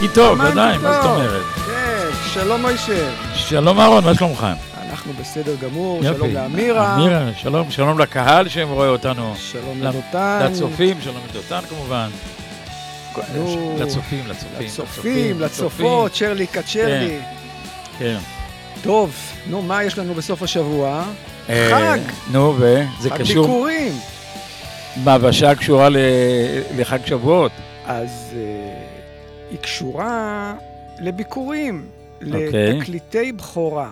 כי טוב, ודאי, מה זאת. אומרת? כן, שלום מוישה. שלום אהרון, מה שלומך? אנחנו בסדר גמור, יופי. שלום לאמירה. אמירה, שלום, שלום לקהל שרואה אותנו. שלום לדותן. לצופים, שלום לדותן כמובן. נו, לצופים, לצופים. לצופים, לצופות, שרלי קצ'רלי. כן. טוב, נו, מה יש לנו בסוף השבוע? אה, חג. נו, וזה חג קשור, ביקורים. מה, והשעה קשורה לחג שבועות. אז אה, היא קשורה לביקורים, אוקיי. לתקליטי בכורה.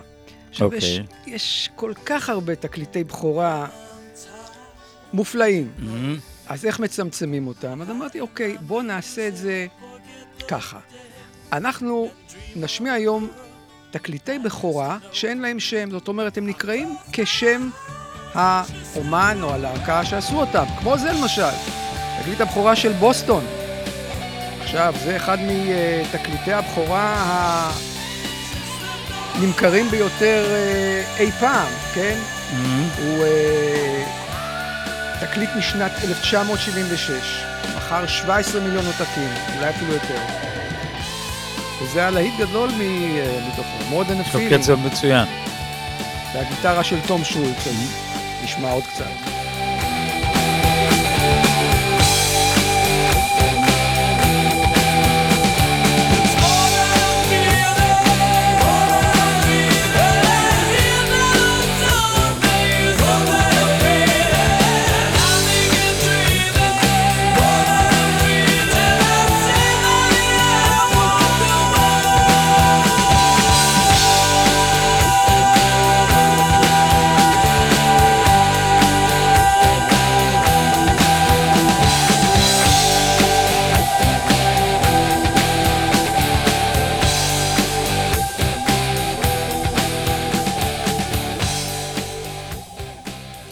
עכשיו, יש, אוקיי. יש כל כך הרבה תקליטי בכורה מופלאים. אמ, אז איך מצמצמים אותם? אז אמרתי, אוקיי, בואו נעשה את זה ככה. אנחנו נשמיע היום תקליטי בכורה שאין להם שם, זאת אומרת, הם נקראים כשם האומן או הלהקה שעשו אותם, כמו זה למשל, תקליט הבכורה של בוסטון. עכשיו, זה אחד מתקליטי הבכורה הנמכרים ביותר אה, אי פעם, כן? אמ, הוא אה, תקליט משנת 1976, מכר 17 מיליון עותקים, אולי אפילו יותר. וזה היה להיט גדול אה, מתוכו, מאוד יש לו ענפי, קצב מצוין. והגיטרה של תום שולץ, אני נשמע עוד קצת.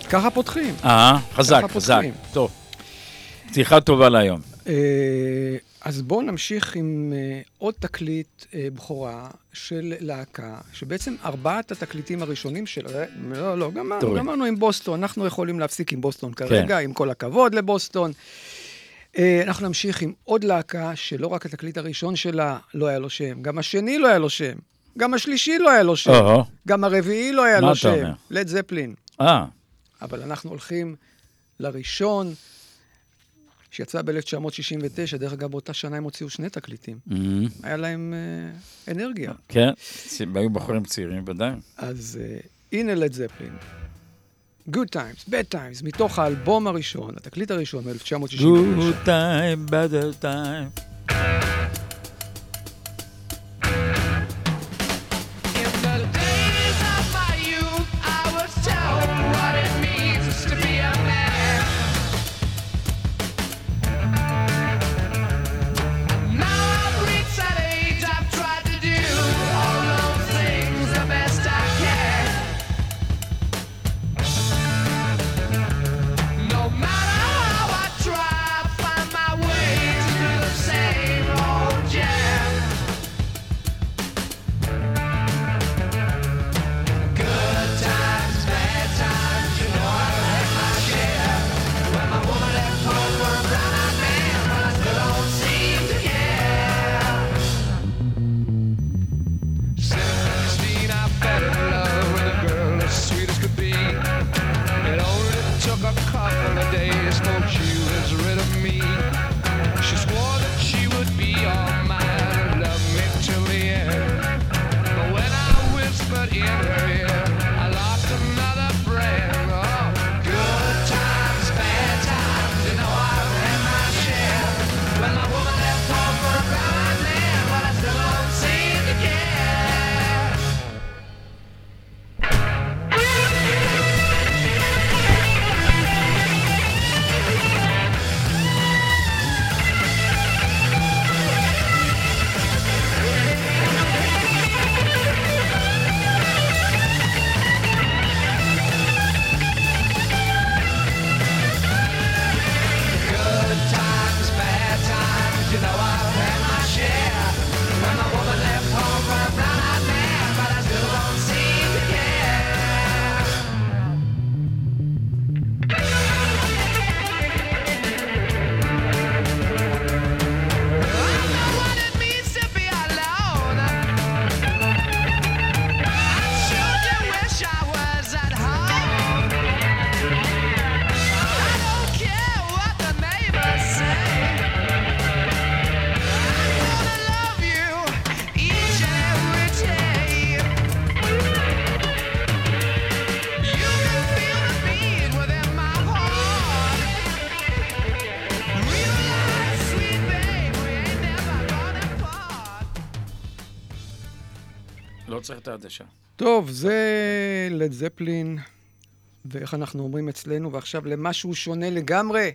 ככה פותחים. אה, חזק, חזק. טוב. פתיחה טובה להיום. אה, אז בואו נמשיך עם אה, עוד תקליט אה, בכורה של להקה, שבעצם ארבעת התקליטים הראשונים של... לא, לא, גמרנו. גמרנו עם בוסטון. אנחנו יכולים להפסיק עם בוסטון כרגע, עם כל הכבוד לבוסטון. אנחנו נמשיך עם עוד להקה שלא רק התקליט הראשון שלה לא היה לו שם, גם השני לא היה לו שם, גם השלישי לא היה לו שם, גם הרביעי לא היה מה לו אתה שם, אומר? לד זפלין. אה, אבל אנחנו הולכים לראשון, שיצא ב-1969, דרך אגב, באותה שנה הם הוציאו שני תקליטים. אמ, היה להם אה, אנרגיה. כן, היו בחורים צעירים, ודאי. אז אה, הנה לד זפלין. Good Times, Bad Times, מתוך האלבום הראשון, התקליט הראשון מ-1969. Good time, better time. העדשה. טוב, זה לד זפלין, ואיך אנחנו אומרים אצלנו, ועכשיו למשהו שונה לגמרי.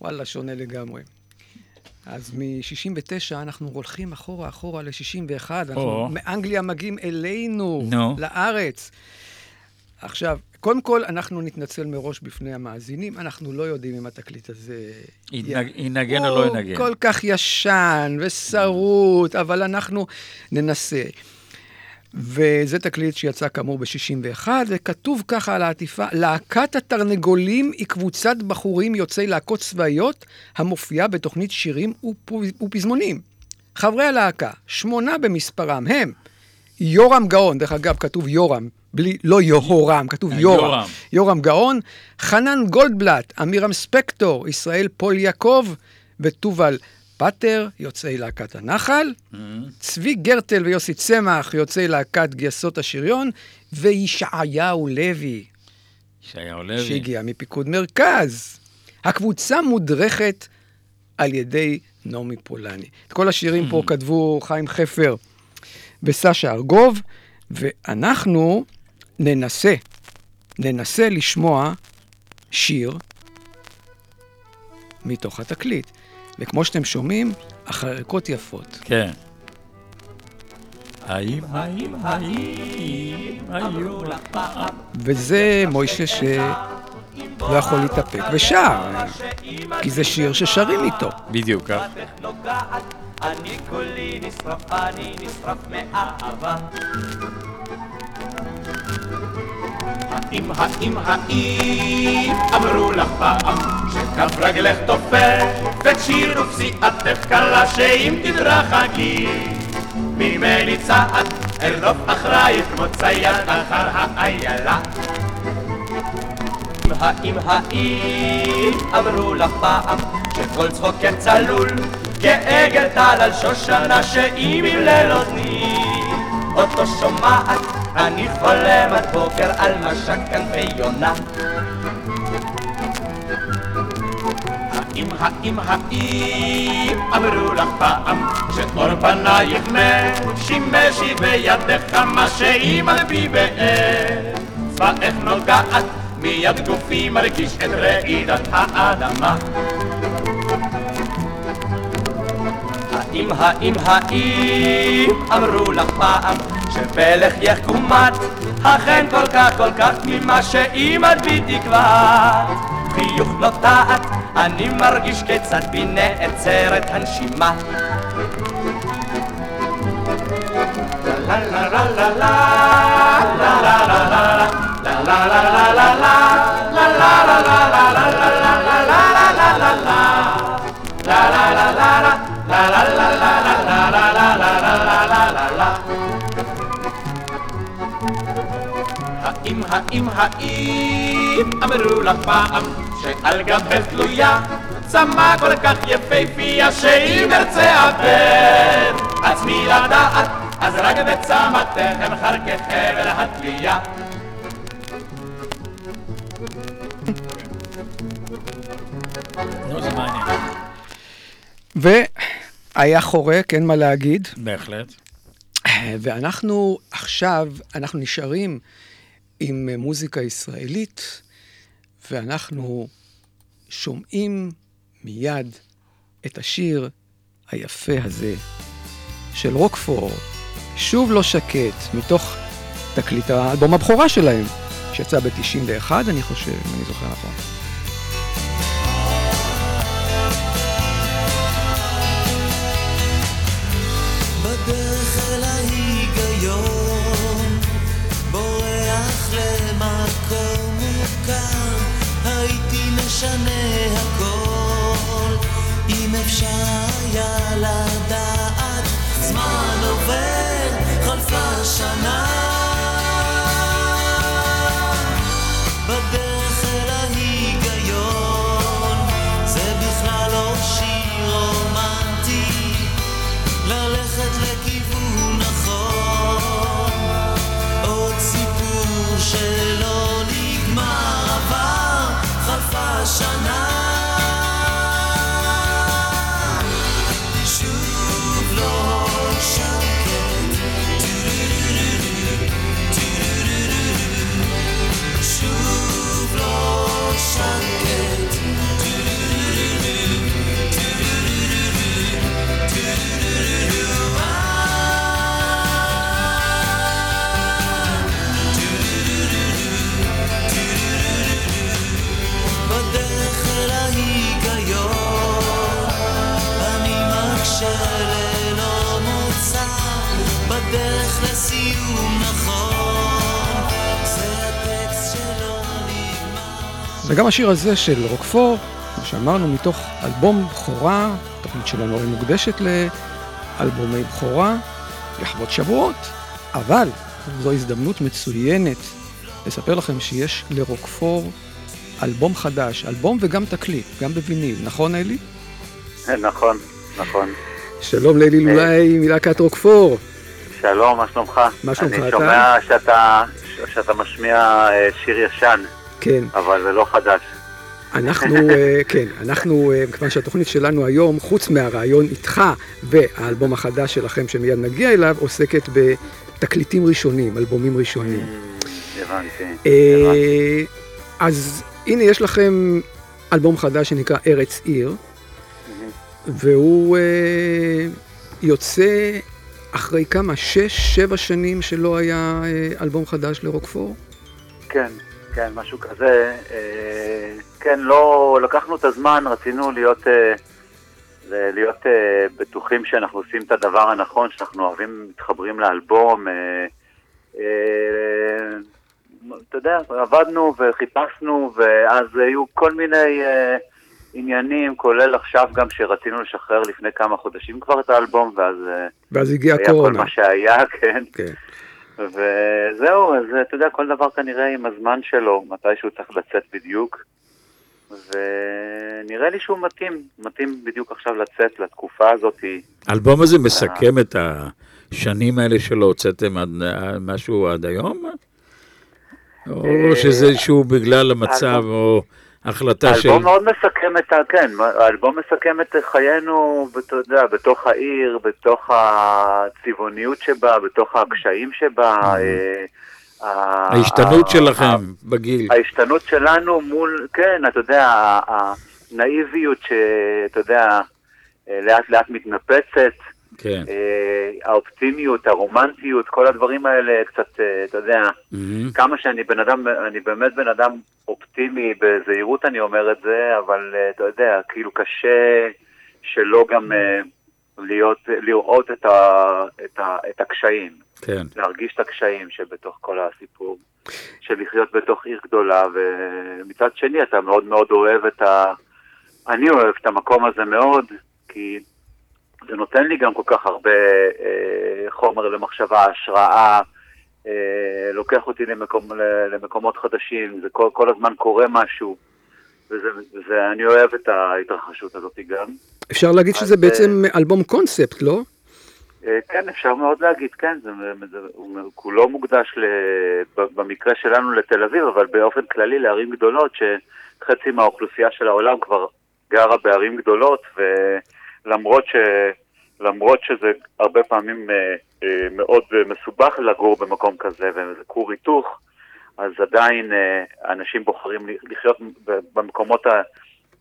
וואלה, שונה לגמרי. אז מ-69 אנחנו הולכים אחורה, אחורה ל-61, אנחנו או. מאנגליה מגיעים אלינו, נו. לארץ. עכשיו, קודם כל, אנחנו נתנצל מראש בפני המאזינים, אנחנו לא יודעים אם התקליט הזה... ינג- ינגן או לא ינגן. הוא כל כך ישן ושרוט, אבל אנחנו ננסה. וזה תקליט שיצא כאמור ב-61, וכתוב ככה על העטיפה, להקת התרנגולים היא קבוצת בחורים יוצאי להקות צבאיות המופיעה בתוכנית שירים ופ- ופזמונים. חברי הלהקה, שמונה במספרם, הם יורם גאון, דרך אגב, כתוב יורם, בלי, לא יהורם, כתוב אה, יורם. יורם. יורם גאון, חנן גולדבלט, אמירם ספקטור, ישראל פול יעקב וטובל פטר, יוצאי להקת הנחל, צבי גרטל ויוסי צמח, יוצאי להקת גייסות השריון, וישעיהו לוי, ישעיהו לוי. שהגיע מפיקוד מרכז. הקבוצה מודרכת על ידי נעמי פולני. את כל השירים פה כתבו חיים חפר וסשה ארגוב, ואנחנו ננסה, ננסה לשמוע שיר מתוך התקליט. וכמו שאתם שומעים, החריקות יפות. כן. האם, האם, האם, היו לך פעם. וזה מוישה שלא יכול להתאפק ושר, כי זה שיר ששרים איתו. בדיוק, אה? אני כולי נשרף, אני נשרף מאהבה. האם, האם, האם אמרו לך פעם שכף רגלך תופפת שיר ופסיעתך קלה שאם תדרכי ממני צעד ארדוף אחרייך כמו צייד אחר האיילה. האם, האם אמרו לך פעם שכל צחוקך צלול כעגל טל על שושנה שאם ימלל אותי אותו שומעת אני חולם עד בוקר על משק כנפי יונה. האם, האם, האם אמרו לך פעם שאור פנייך משימשי בידך מה שאם על בי באצבעך נוגעת מיד גופי מרגיש את רעידת האדמה האם, האם, האם אמרו לך פעם שבלך יחכומת אכן כל כך כל כך ממה שאם את בי תקווה חיוך נוטעת אני מרגיש כיצד בי נעצרת הנשימה לה לה לה לה לה לה לה לה לה לה לה לה לה לה לה לה לה האם, האם, האם אמרו לך פעם שעל גבך תלויה צמא כל כך יפהפייה שאם ארצה אבד עצמי לדעת אז רק בצמתך אבחר כחבל התלייה נו, זה מעניין. והיה חורק, אין מה להגיד. בהחלט. ואנחנו עכשיו, אנחנו נשארים עם מוזיקה ישראלית, ואנחנו שומעים מיד את השיר היפה הזה של רוקפור, שוב לא שקט, מתוך תקליט האלבום הבכורה שלהם, שיצא ב-91, אני חושב, אם אני זוכר נכון. משנה הכל, אם אפשר היה לדעת, זמן עובר, חלפה שנה. וגם השיר הזה של רוקפור, כמו שאמרנו, מתוך אלבום בכורה, התוכנית שלנו הרי מוקדשת לאלבומי בכורה, לכבוד שבועות, אבל זו הזדמנות מצוינת לספר לכם שיש לרוקפור אלבום חדש, אלבום וגם תקליט, גם בוויניל, נכון אלי? נכון, נכון. שלום לאלי לולאי מלהקת רוקפור. שלום, מה שלומך? מה שלומך, אני אתה? שומע שאתה, שאתה משמיע אה, שיר ישן, כן, אבל זה לא חדש. אנחנו, אה, כן, אנחנו, אה, מכיוון שהתוכנית שלנו היום, חוץ מהרעיון איתך והאלבום החדש שלכם שמיד נגיע אליו, עוסקת בתקליטים ראשונים, אלבומים ראשונים. הבנתי, אה, הבנתי. אז הנה יש לכם אלבום חדש שנקרא ארץ עיר, והוא אה, יוצא אחרי כמה? שש, שבע שנים שלא היה אלבום חדש לרוקפור? כן, כן, משהו כזה. אה, כן, לא, לקחנו את הזמן, רצינו להיות, אה, להיות אה, בטוחים שאנחנו עושים את הדבר הנכון, שאנחנו אוהבים, מתחברים לאלבום. אתה יודע, עבדנו וחיפשנו, ואז היו כל מיני עניינים, כולל עכשיו גם שרצינו לשחרר לפני כמה חודשים כבר את האלבום, ואז ואז הגיעה היה כל הקורונה. מה שהיה, כן. כן. וזהו, אז אתה יודע, כל דבר כנראה עם הזמן שלו, מתי שהוא צריך לצאת בדיוק. ונראה לי שהוא מתאים, מתאים בדיוק עכשיו לצאת לתקופה הזאת. האלבום הזה מסכם את השנים האלה שלא הוצאתם עד, משהו עד היום? או אה, שזה איזשהו בגלל המצב או החלטה של... האלבום מאוד מסכם את ה... כן, האלבום מסכם את חיינו, אתה יודע, בתוך העיר, בתוך הצבעוניות שבה, בתוך הקשיים שבה. אה, ה- ההשתנות שלכם בגיל. ההשתנות שלנו מול, כן, אתה יודע, הנאיביות שאתה יודע, לאט לאט מתנפצת, כן. אה, האופטימיות, הרומנטיות, כל הדברים האלה קצת, אה, אתה יודע, מהמם. כמה שאני בן אדם, אני באמת בן אדם אופטימי, בזהירות אני אומר את זה, אבל אה, אתה יודע, כאילו קשה שלא גם אה, להיות, לראות את, ה, את, ה, את הקשיים. כן. להרגיש את הקשיים שבתוך כל הסיפור, של לחיות בתוך עיר גדולה, ומצד שני אתה מאוד מאוד אוהב את ה... אני אוהב את המקום הזה מאוד, כי זה נותן לי גם כל כך הרבה אה, חומר למחשבה, השראה, אה, לוקח אותי למקום, למקומות חדשים, זה כל, כל הזמן קורה משהו, וזה, וזה, אני אוהב את ההתרחשות הזאת גם. אפשר להגיד שזה אז, בעצם אלבום קונספט, לא? אה, כן, אפשר מאוד להגיד, כן, זה, זה, הוא כולו מוקדש ל, במקרה שלנו לתל אביב, אבל באופן כללי לערים גדולות, שחצי מהאוכלוסייה של העולם כבר גרה בערים גדולות, ולמרות ש, למרות שזה הרבה פעמים אה, אה, מאוד אה, מסובך לגור במקום כזה, וזה כור היתוך, אז עדיין אנשים בוחרים לחיות במקומות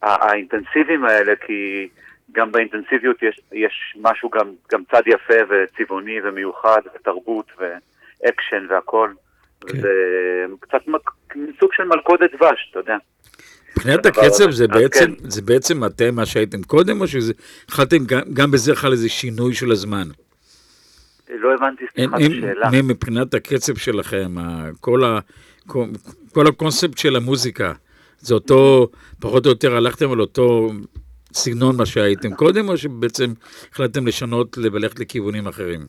האינטנסיביים האלה, כי גם באינטנסיביות יש, יש משהו גם, גם צד יפה וצבעוני ומיוחד ותרבות ואקשן והכל. כן. וזה קצת סוג של מלכודת דבש, אתה יודע. מבחינת הקצב. זה בעצם, כן. זה בעצם אתם מה שהייתם קודם, או שהתחלתם גם, גם בזה חל איזה שינוי של הזמן? לא הבנתי, סליחה, השאלה. מבחינת הקצב שלכם, כל, ה, כל, כל הקונספט של המוזיקה, זה אותו, פחות או יותר הלכתם על אותו סגנון מה שהייתם קודם, או שבעצם החלטתם לשנות וללכת לכיוונים אחרים?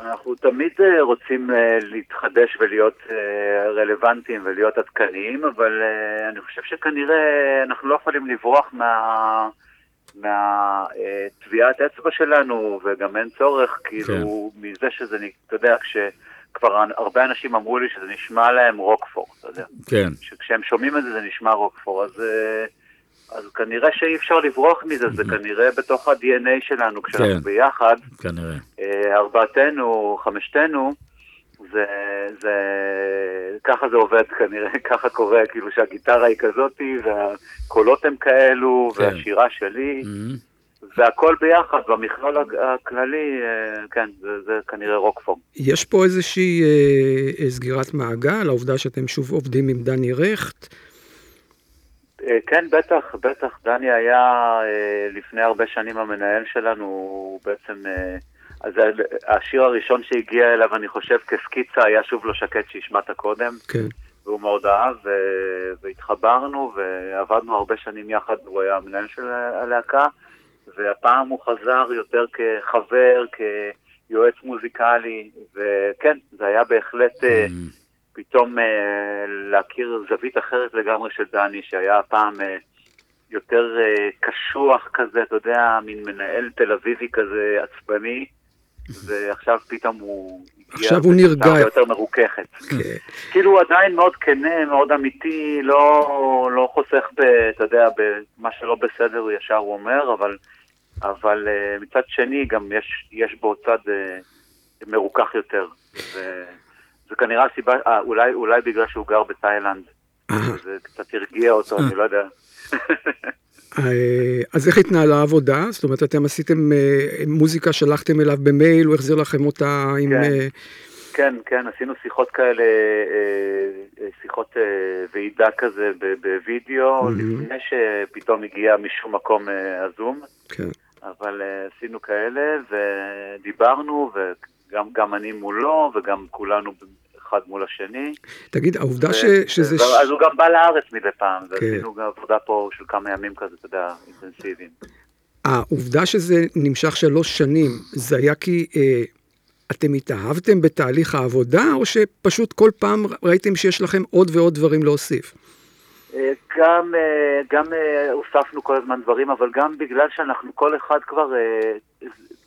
אנחנו תמיד אה, רוצים אה, להתחדש ולהיות אה, רלוונטיים ולהיות עדכניים, אבל אני חושב שכנראה אנחנו לא יכולים לברוח מה... מהטביעת אצבע שלנו, וגם אין צורך, כאילו, מזה שזה, אתה יודע, כשכבר הרבה אנשים אמרו לי שזה נשמע להם רוקפור, אתה יודע. כן, שכשהם שומעים את זה, זה נשמע רוקפור, אז, אז כנראה שאי אפשר לברוח מזה, זה כנראה בתוך ה-DNA שלנו, כשאנחנו כן. ביחד. כנראה. אה, ארבעתנו, חמשתנו, זה, זה, ככה זה עובד כנראה, ככה קורה, כאילו שהגיטרה היא כזאתי, והקולות הם כאלו, כן. והשירה שלי, מהמם. והכל ביחד, במכלול הכללי, אה, כן, זה, זה כנראה רוקפור. יש פה איזושהי אה, אה, סגירת מעגל, העובדה שאתם שוב עובדים עם דני רכט. אה, כן, בטח, בטח. דני היה אה, לפני הרבה שנים המנהל שלנו, הוא בעצם... אה, אז השיר הראשון שהגיע אליו, אני חושב, כסקיצה, היה שוב לא שקט שהשמעת קודם. כן. והוא מאוד אהב, והתחברנו, ועבדנו הרבה שנים יחד, הוא היה המנהל של הלהקה, והפעם הוא חזר יותר כחבר, כיועץ מוזיקלי, וכן, זה היה בהחלט אה, פתאום אה, להכיר זווית אחרת לגמרי של דני, שהיה פעם אה, יותר אה, קשוח כזה, אתה יודע, מין מנהל תל אביבי כזה עצבני, ועכשיו פתאום הוא... עכשיו הוא נרגע. יותר מרוככת. כן. כאילו הוא עדיין מאוד כנה, מאוד אמיתי, לא, לא חוסך ב... אתה יודע, במה שלא בסדר הוא ישר הוא אומר, אבל, אבל מצד שני גם יש, יש בו צד מרוכך יותר. וזה כנראה הסיבה, אה, אולי, אולי בגלל שהוא גר בתאילנד, זה קצת הרגיע אותו, אני לא יודע. אה, אז איך התנהלה העבודה? זאת אומרת, אתם עשיתם אה, מוזיקה, שלחתם אליו במייל, הוא החזיר לכם אותה עם... כן. אה, כן, כן, עשינו שיחות כאלה, שיחות ועידה כזה בווידאו. לפני שפתאום הגיע משום מקום הזום, כן. אבל עשינו כאלה ודיברנו, וגם גם אני מולו וגם כולנו אחד מול השני. תגיד, העובדה ש, ו- שזה... ו- אז הוא גם בא לארץ מדי פעם, כן. ועשינו גם עבודה פה של כמה ימים כזה, אתה יודע, אינטנסיביים. העובדה שזה נמשך שלוש שנים, זה היה כי אה, אתם התאהבתם בתהליך העבודה, או שפשוט כל פעם ראיתם שיש לכם עוד ועוד דברים להוסיף? אה, גם, אה, גם אה, הוספנו כל הזמן דברים, אבל גם בגלל שאנחנו כל אחד כבר,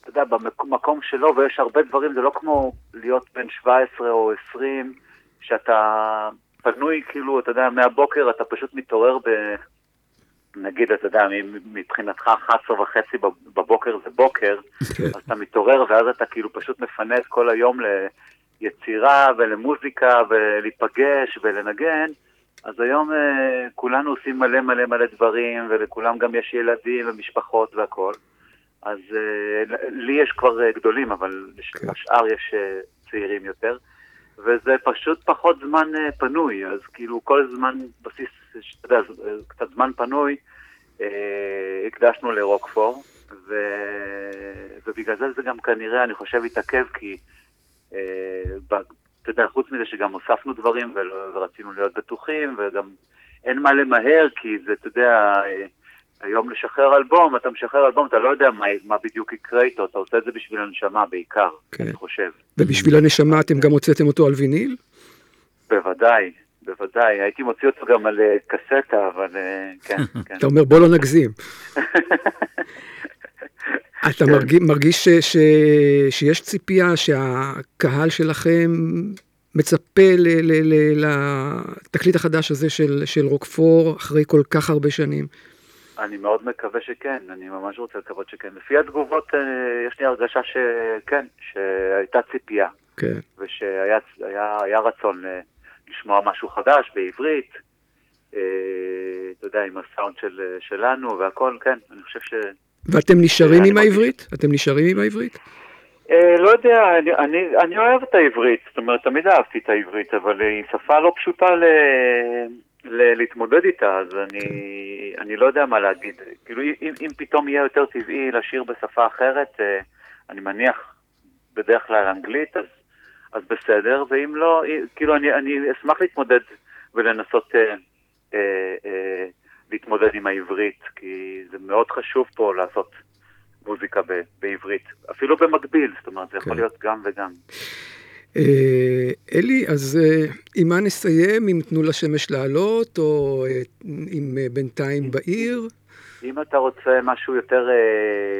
אתה יודע, במקום שלו, ויש הרבה דברים, זה לא כמו להיות בן 17 או 20, שאתה פנוי, כאילו, אתה יודע, מהבוקר אתה פשוט מתעורר ב... נגיד, אתה יודע, מבחינתך 11 וחצי בב- בבוקר זה בוקר, אז אתה מתעורר ואז אתה כאילו פשוט מפנה את כל היום ליצירה ולמוזיקה ולהיפגש ולנגן, אז היום אה, כולנו עושים מלא מלא מלא דברים, ולכולם גם יש ילדים ומשפחות והכול. אז אה, לי יש כבר אה, גדולים, אבל לשאר יש אה, צעירים יותר. וזה פשוט פחות זמן אה, פנוי, אז כאילו כל זמן בסיס, אתה יודע, קצת זמן פנוי, אה, הקדשנו לרוקפור, ו... ובגלל זה זה גם כנראה, אני חושב, התעכב, כי אה, ב... אתה יודע, חוץ מזה שגם הוספנו דברים ול- ורצינו להיות בטוחים, וגם אין מה למהר, כי זה, אתה יודע, אה, היום לשחרר אלבום, אתה משחרר אלבום, אתה לא יודע מה, מה בדיוק יקרה איתו, אתה עושה את זה בשביל הנשמה בעיקר, כן. אני חושב. ובשביל הנשמה אתם גם הוצאתם אותו על ויניל? בוודאי, בוודאי. הייתי מוציא אותו גם על אה, קסטה, אבל אה, כן, כן. אתה אומר, בוא לא נגזים. אתה כן. מרגיש, מרגיש ש, ש, שיש ציפייה שהקהל שלכם מצפה ל, ל, ל, לתקליט החדש הזה של, של רוקפור אחרי כל כך הרבה שנים. אני מאוד מקווה שכן, אני ממש רוצה לקוות שכן. לפי התגובות, אה, יש לי הרגשה שכן, שהייתה ציפייה, כן. ושהיה היה, היה רצון אה, לשמוע משהו חדש בעברית, אה, אתה יודע, עם הסאונד של, שלנו והכל, כן, אני חושב ש... ואתם נשארים עם העברית? אתם נשארים עם העברית? לא יודע, אני, אני, אני אוהב את העברית, זאת אומרת, תמיד אהבתי את העברית, אבל היא שפה לא פשוטה ל, להתמודד איתה, אז אני, אני לא יודע מה להגיד. כאילו, אם, אם פתאום יהיה יותר טבעי לשיר בשפה אחרת, אה, אני מניח בדרך כלל אנגלית, אז, אז בסדר, ואם לא, אה, כאילו, אני, אני אשמח להתמודד ולנסות אה, אה, אה, להתמודד עם העברית, כי זה מאוד חשוב פה לעשות מוזיקה ב, בעברית, אפילו במקביל, זאת אומרת, זה יכול כן. להיות גם וגם. אה, אלי, אז אה, עם מה נסיים? אם תנו לשמש לעלות, או אה, אה, בינתיים בעיר? אם אתה רוצה משהו יותר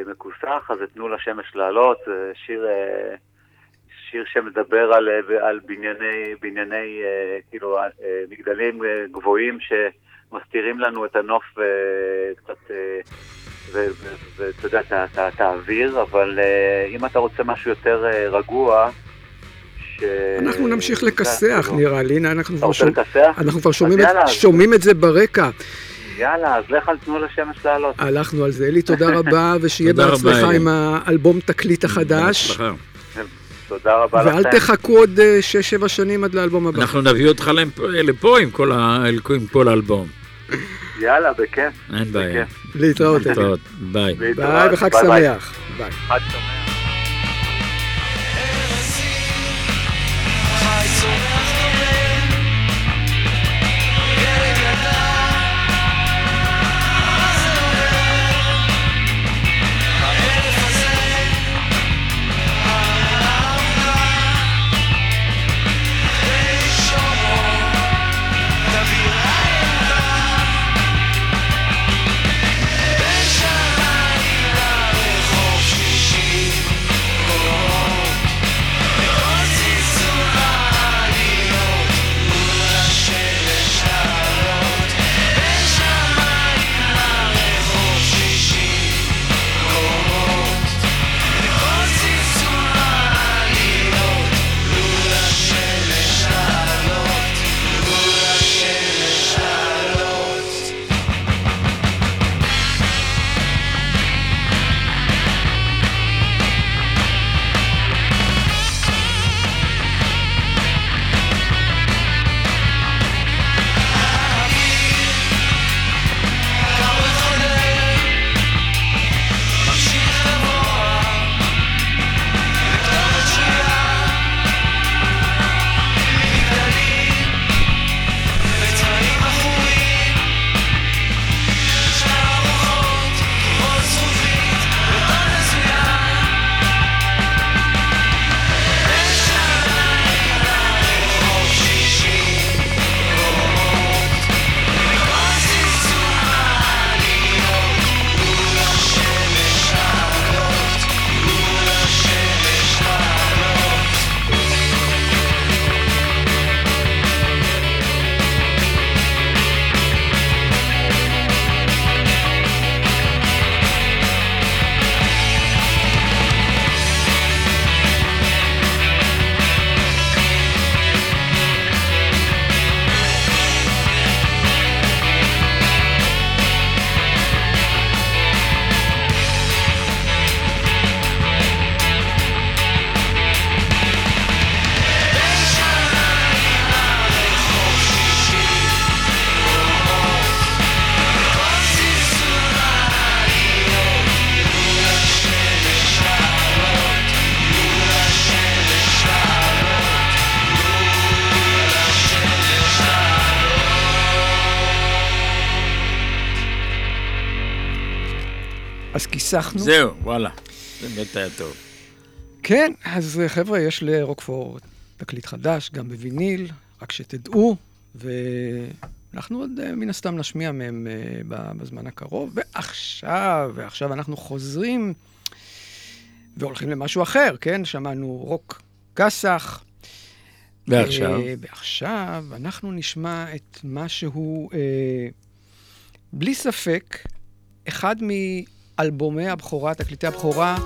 מכוסח, אז תנו לשמש לעלות, שיר, שיר שמדבר על, על בנייני, בנייני כאילו, מגדלים גבוהים שמסתירים לנו את הנוף קצת, ואתה יודע, את האוויר, אבל אם אתה רוצה משהו יותר רגוע, ש... אנחנו נמשיך לכסח, נראה לי. הנה, אנחנו אתה כבר רוצה שומע- לכסח? אנחנו כבר שומעים יאללה, את- אז- שומעים את זה ברקע. יאללה, אז נלך על תנו לשמש לעלות. הלכנו על זה. אלי, תודה רבה, ושיהיה בהצלחה. עם האלבום תקליט החדש. תודה רבה לכם. ואל תחכו עוד 6-7 שנים עד לאלבום הבא. אנחנו נביא אותך לפה- לפה עם כל ה- עם כל האלבום. יאללה, בכיף. אין בעיה. להתראות. להתראות, ביי. ביי וחג. שמח. ביי. חג שמח. אז כיסחנו. זהו, וואלה. זה באמת היה טוב. כן, אז אה, חבר'ה, יש לרוקפור תקליט חדש, גם בוויניל, רק שתדעו, ואנחנו עוד אה, מן הסתם נשמיע מהם אה, בזמן הקרוב. ועכשיו, ועכשיו אנחנו חוזרים והולכים למשהו אחר, כן? שמענו רוק כסח. ועכשיו? ועכשיו אנחנו נשמע את מה שהוא, בלי ספק, אחד מאלבומי הבכורה, תקליטי הבכורה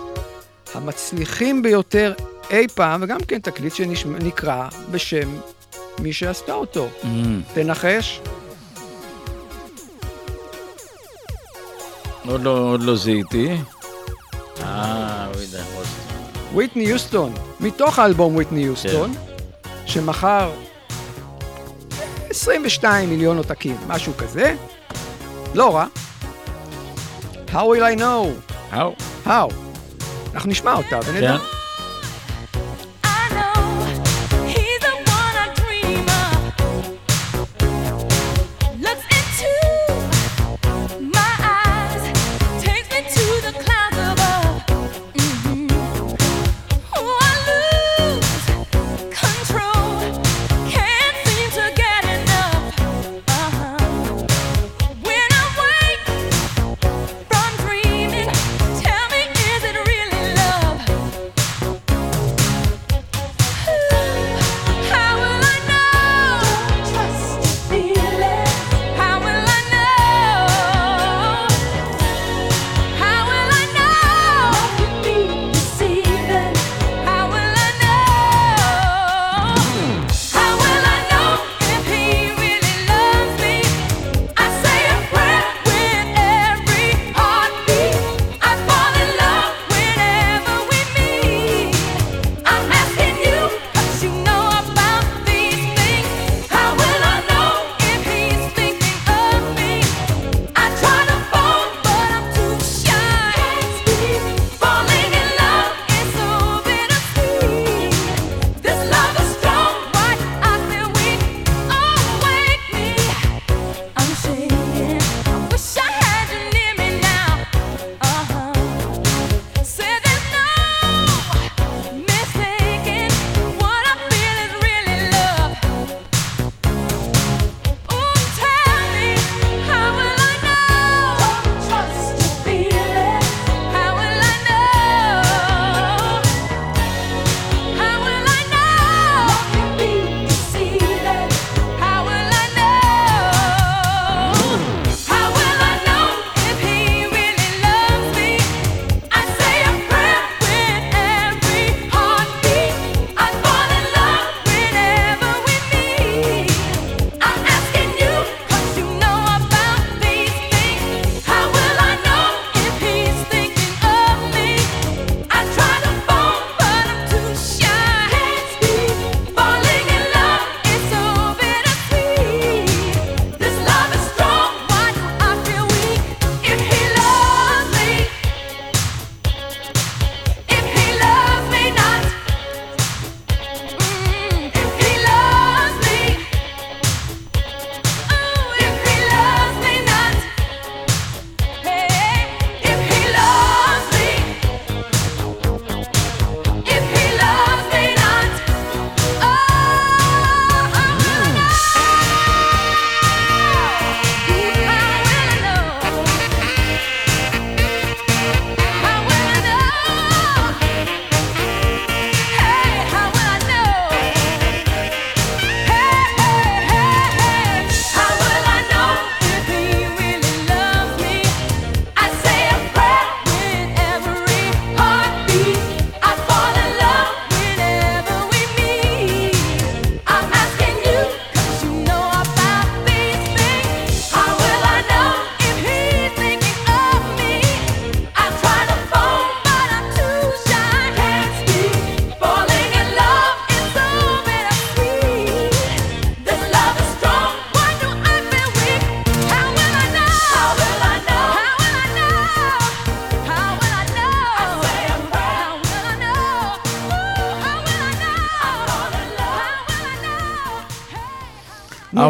המצליחים ביותר אי פעם, וגם כן תקליט שנקרא בשם מי שעשתה אותו. Mm. תנחש. עוד לא, עוד לא זיהיתי. אה. וויטני יוסטון, מתוך האלבום וויטני יוסטון, שמכר 22 מיליון עותקים, משהו כזה, לא רע. How will I know? How? How? אנחנו נשמע אותה ונדע.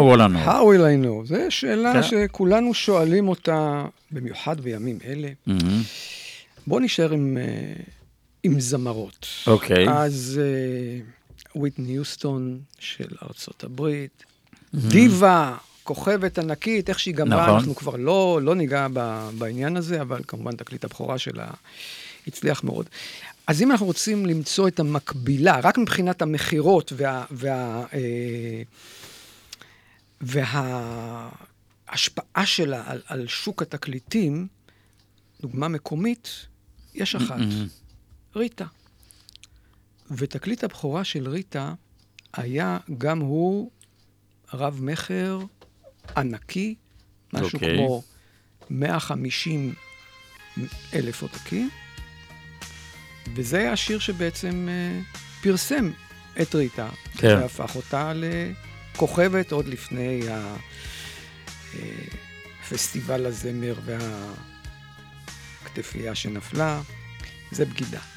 How will I know? How will I know? זו שאלה כן. שכולנו שואלים אותה, במיוחד בימים אלה. מהמם. בואו נשאר עם, אה, עם זמרות. אוקיי. אז אה, וויטני יוסטון של ארצות הברית, דיווה, כוכבת ענקית, איך שהיא גמרה, נכון. אנחנו כבר לא, לא ניגע ב, בעניין הזה, אבל כמובן תקליט הבכורה שלה הצליח מאוד. אז אם אנחנו רוצים למצוא את המקבילה, רק מבחינת המכירות וה... וה אה, וההשפעה שלה על, על שוק התקליטים, דוגמה מקומית, יש אחת, ריטה. ותקליט הבכורה של ריטה היה גם הוא רב-מכר ענקי, משהו אוקיי. כמו 150 אלף עותקים, וזה היה השיר שבעצם אה, פרסם את ריטה, כן. והפך אותה לכוכבת עוד לפני הפסטיבל הזמר והכתפייה שנפלה. זה בגידה.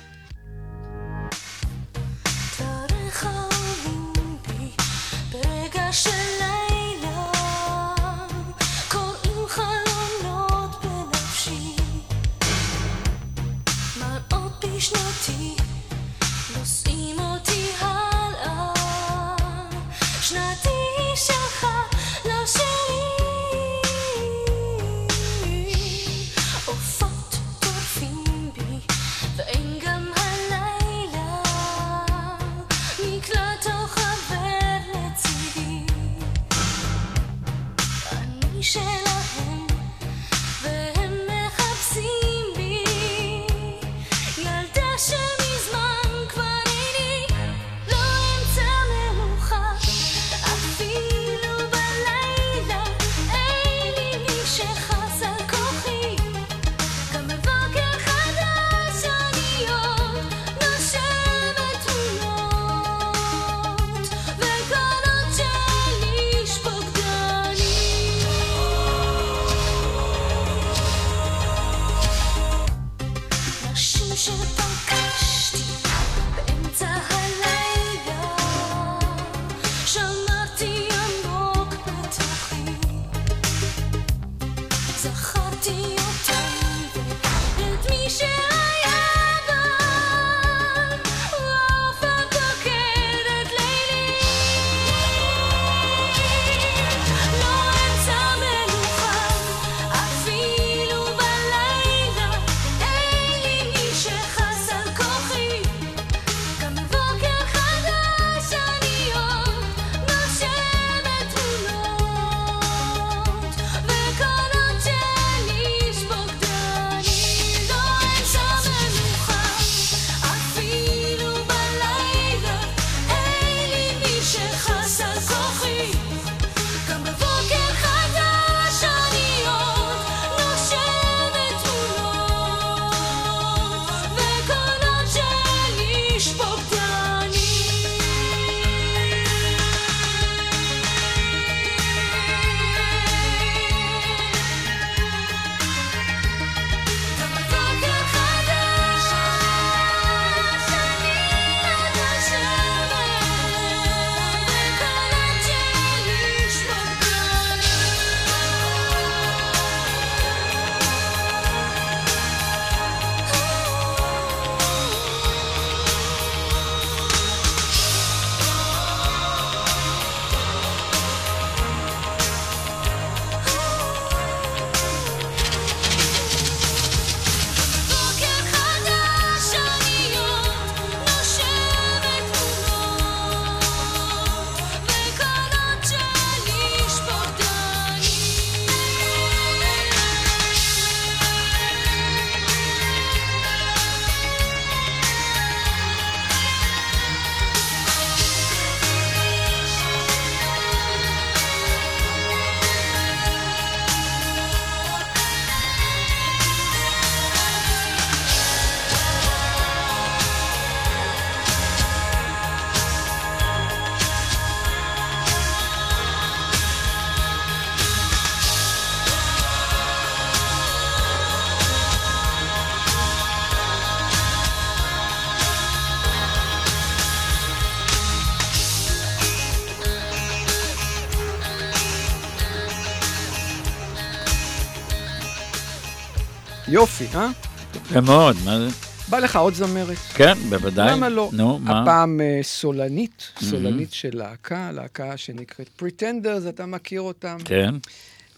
יופי, אה? יפה מאוד, מה זה? בא לך עוד זמרת? כן, בוודאי. למה לא? נו, מה? הפעם אה, סולנית, מהמם. סולנית של להקה, להקה שנקראת Pretenders, אתה מכיר אותם? כן.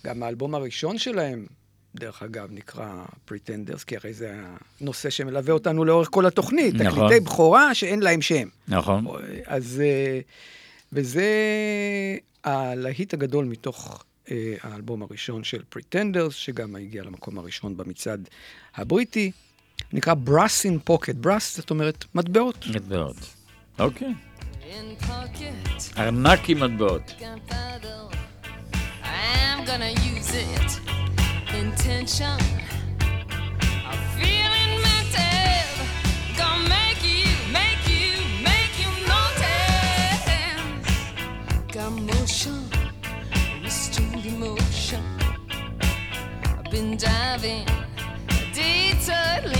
גם האלבום הראשון שלהם, דרך אגב, נקרא Pretenders, כי הרי זה הנושא שמלווה אותנו לאורך כל התוכנית. נכון. תקליטי בכורה שאין להם שם. נכון. אז... אה, וזה הלהיט הגדול מתוך האלבום הראשון של Pretenders, שגם הגיע למקום הראשון במצעד הבריטי. נקרא Brass in Pocket. Brass, זאת אומרת מטבעות. מטבעות. אוקיי. ארנק עם מטבעות. I'm gonna use it. Intention. been driving Detroit.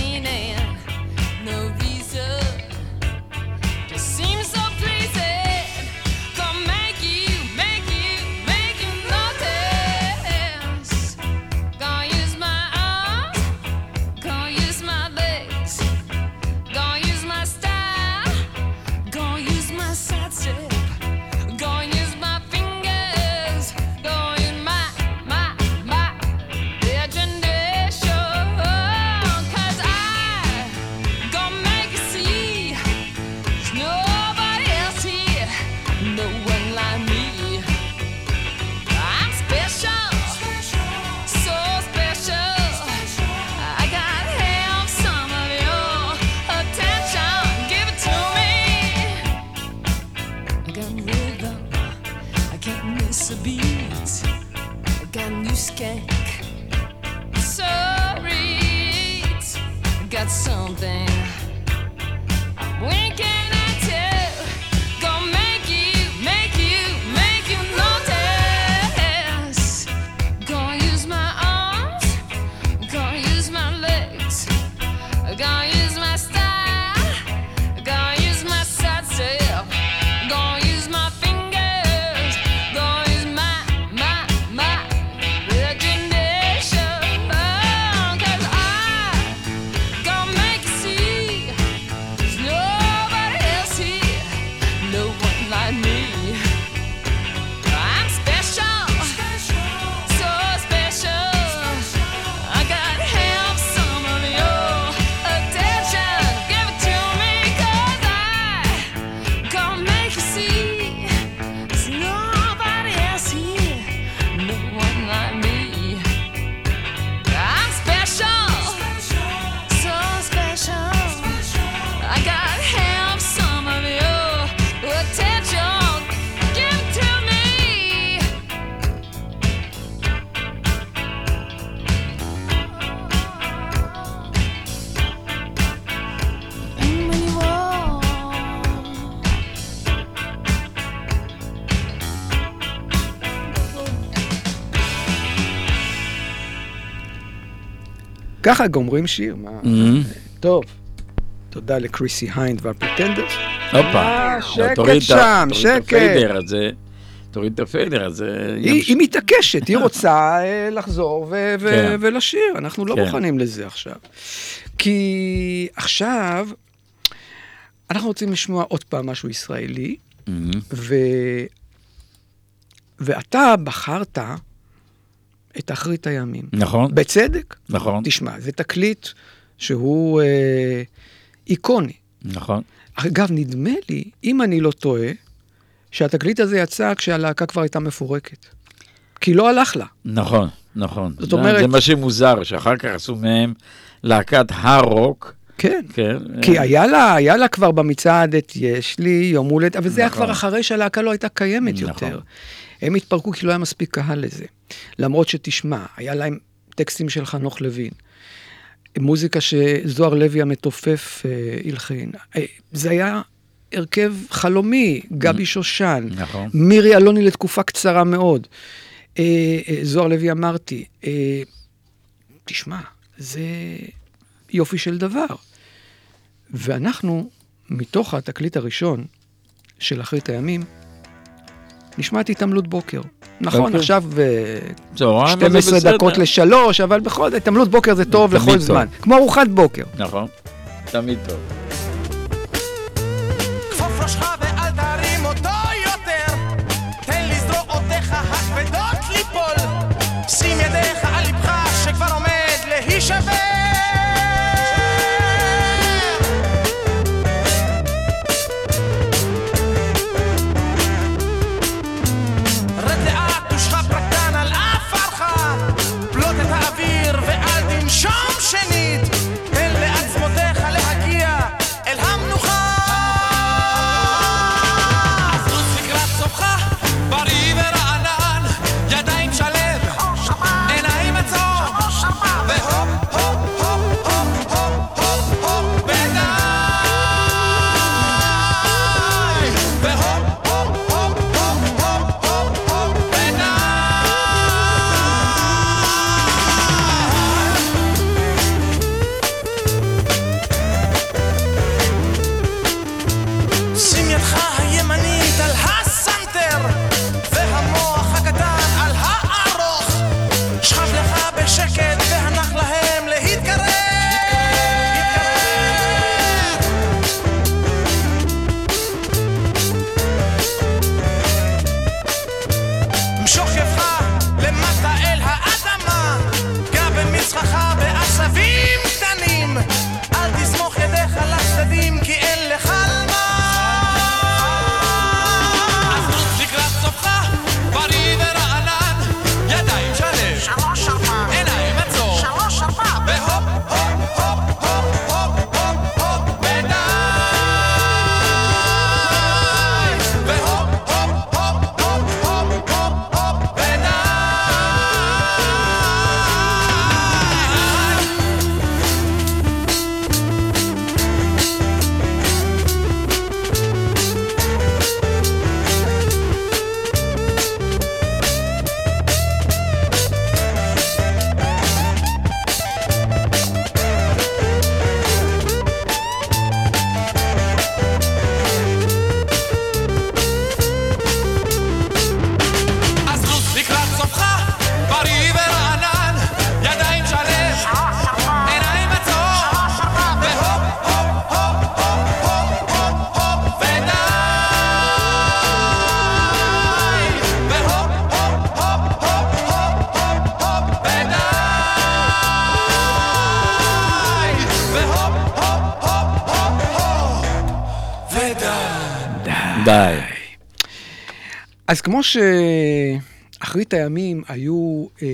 ככה גומרים שיר, מה? Mhm. טוב. תודה לקריסי היינד והפרטנדרס. הופה. אה, שקט תוריד את ה- שם, את שקט. תוריד את הפיידר, אז. היא, מתעקשת, היא רוצה אה, לחזור כן. ולשיר, אנחנו לא כן. מוכנים לזה עכשיו. כי עכשיו, אנחנו רוצים לשמוע עוד פעם משהו ישראלי, Mhm. ו... ואתה בחרת את אחרית הימים. נכון. בצדק. נכון. תשמע, זה תקליט שהוא אה, איקוני. נכון. אגב, נדמה לי, אם אני לא טועה, שהתקליט הזה יצא כשהלהקה כבר הייתה מפורקת. כי לא הלך לה. נכון, נכון. זאת אומרת- זה מה שמוזר, שאחר כך עשו מהם להקת הרוק. כן. כן. כי היה לה, היה לה כבר במצעד את יש לי יום הולדת, אבל זה היה נכון. כבר אחרי שהלהקה לא הייתה קיימת נכון. יותר. הם התפרקו כי לא היה מספיק קהל לזה. למרות שתשמע, היה להם טקסטים של חנוך לוין. מוזיקה שזוהר לוי המתופף אה, הלחין. אה, זה היה הרכב חלומי, גבי שושן, נכון. מירי אלוני לתקופה קצרה מאוד. אה, אה, זוהר לוי אמרתי, אה, תשמע, זה יופי של דבר. ואנחנו, מתוך התקליט הראשון של אחרית הימים, נשמעת התעמלות בוקר. נכון, אוקיי. עכשיו אה, צהריים, אבל זה 12 בסדר. דקות לשלוש, אבל בכל זאת, התעמלות בוקר זה טוב לכל. זמן. כמו ארוחת בוקר. נכון, תמיד טוב. ואל תנשום אז כמו שאחרית הימים היו אה,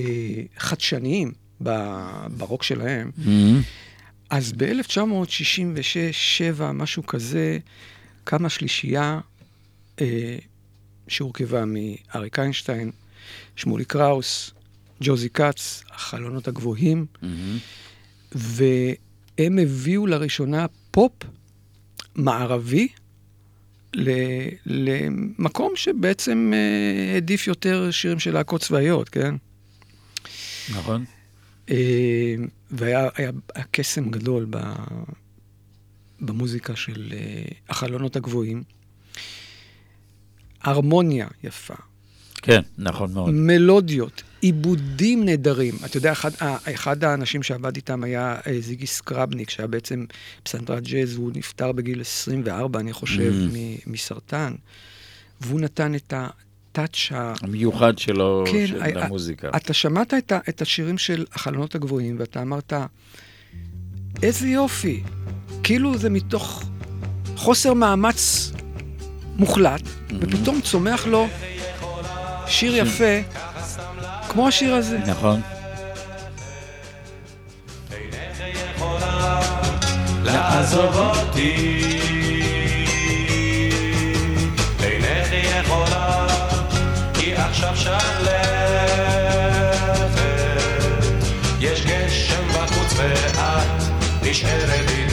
חדשניים ברוק שלהם, אז ב-1966-7, משהו כזה, קמה שלישייה אה, שהורכבה מאריק איינשטיין, שמולי קראוס, ג'וזי כץ, החלונות הגבוהים, והם הביאו לראשונה פופ מערבי למקום שבעצם אה, העדיף יותר שירים של להקות צבאיות, כן? נכון. אה, והיה היה, היה קסם גדול ב, במוזיקה של אה, החלונות הגבוהים. הרמוניה יפה, כן, נכון מאוד. מלודיות, עיבודים נהדרים. אתה יודע, אחד, אה, אחד האנשים שעבד איתם היה אה, זיגי סקרבניק, שהיה בעצם פסנתרת ג'אז, והוא נפטר בגיל 24, אני חושב, Mm. מסרטן. והוא נתן את הטאץ'. המיוחד שלו, כן, של ה- המוזיקה. אתה שמעת את, ה- את השירים של החלונות הגבוהים, ואתה אמרת, איזה יופי. כאילו זה מתוך חוסר מאמץ מוחלט, ופתאום צומח לו שיר יפה, כמו השיר הזה. נכון. לעזוב אותי אינך יכולה כי עכשיו שלכת יש גשם בחוץ ואת נשארת איתי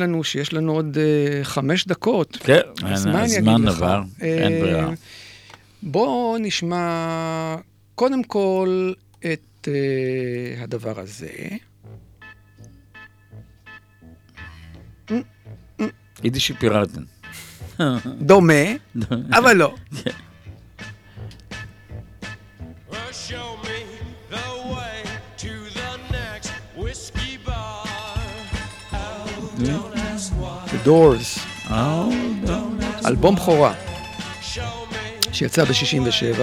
לנו שיש לנו עוד אה, חמש דקות. כן, אז אין- מה אני אגיד לך? עבר, אין אה, ברירה. בואו נשמע קודם כל את אה, הדבר הזה. יידישי פיראטן. דומה, אבל לא. Show me The Doors, אה, אלבום בכורה, שיצא ב-67,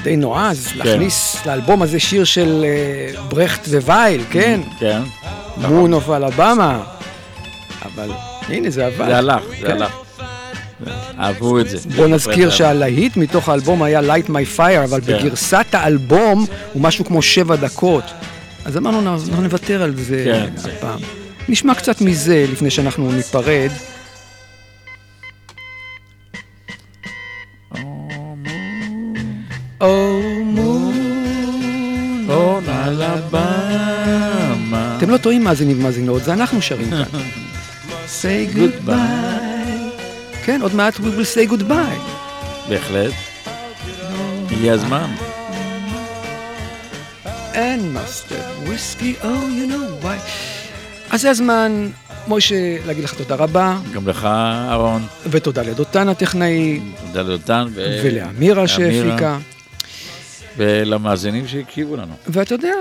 ודי נועז כן. להכניס לאלבום הזה שיר של אה, ברכט ווייל, כן? כן. מון אוף אלבמה. אבל הנה, זה עבד. זה הלך, זה כן. הלך. אהבו את זה. בוא נזכיר שהלהיט מתוך האלבום היה Light My Fire, אבל כן. בגרסת האלבום הוא משהו כמו שבע דקות. אז אמרנו, "נ- אנחנו נוותר על זה כן. נשמע קצת מזה לפני שאנחנו ניפרד. אתם לא טועים מאזינים ומאזינות, זה אנחנו שרים כאן. say goodbye. כן, עוד מעט we will say goodbye. בהחלט. הגיע הזמן. and mustard whiskey, oh you know why. אז זה הזמן, מוישה, להגיד לך תודה רבה, גם לך, אהרון. ותודה לדותן הטכנאי, תודה לדותן. ו- ולאמירה שהפיקה. ולמאזינים שהקשיבו לנו. ואתה יודע,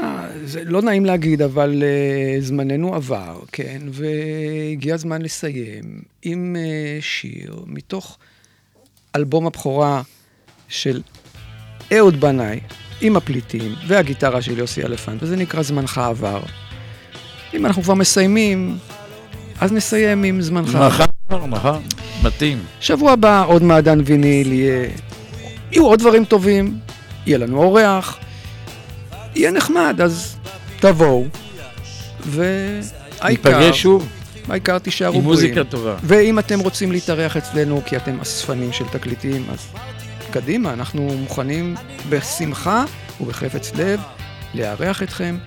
זה לא נעים להגיד, אבל uh, זמננו עבר, כן, והגיע הזמן לסיים עם uh, שיר מתוך אלבום הבכורה של אהוד בנאי, עם הפליטים, והגיטרה של יוסי אלפנט, וזה נקרא זמנך עבר. אם אנחנו כבר מסיימים, אז נסיים עם זמנך. מחר, מחר, מתאים. שבוע הבא עוד מעדן ויניל, יהיה... יהיו עוד דברים טובים, יהיה לנו אורח, יהיה נחמד, אז תבואו. והעיקר... ניפגש שוב. העיקר תישארו עם בריאים. מוזיקה טובה. ואם אתם רוצים להתארח אצלנו כי אתם אספנים של תקליטים, אז קדימה, אנחנו מוכנים בשמחה ובחפץ לב לארח אתכם.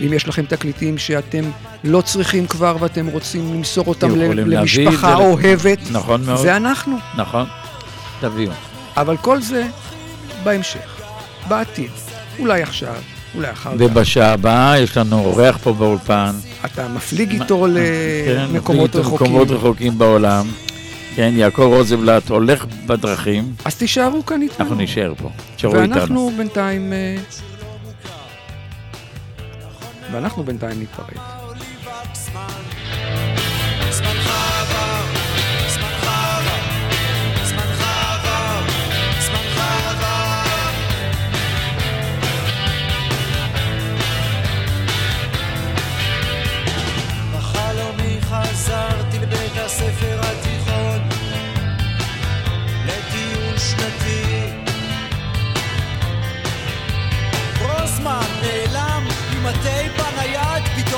אם יש לכם תקליטים שאתם לא צריכים כבר ואתם רוצים למסור אותם למשפחה אוהבת, נכון מאוד. זה אנחנו. נכון. תביאו. אבל כל זה בהמשך, בעתיד. אולי עכשיו, אולי אחר כך. ובשעה הבאה יש לנו אורח פה באולפן. אתה מפליג איתו כן, למקומות רחוקים. מקומות רחוקים בעולם. כן, יעקב רוזנבלט הולך בדרכים. אז תישארו כאן איתנו. אנחנו נישאר פה. תשארו איתנו. ואנחנו בינתיים... ואנחנו בינתיים ניפרד.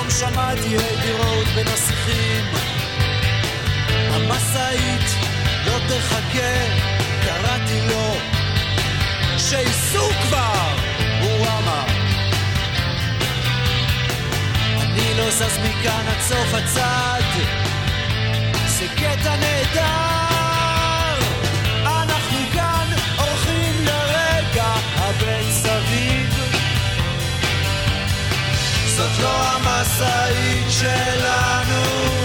פתאום שמעתי היידי רוד בין השיחים. המשאית לא תחכה, קראתי לו, שייסעו כבר, הוא אמר. אני לא זז מכאן עד סוף הצד, זה קטע נהדר. המשאית שלנו.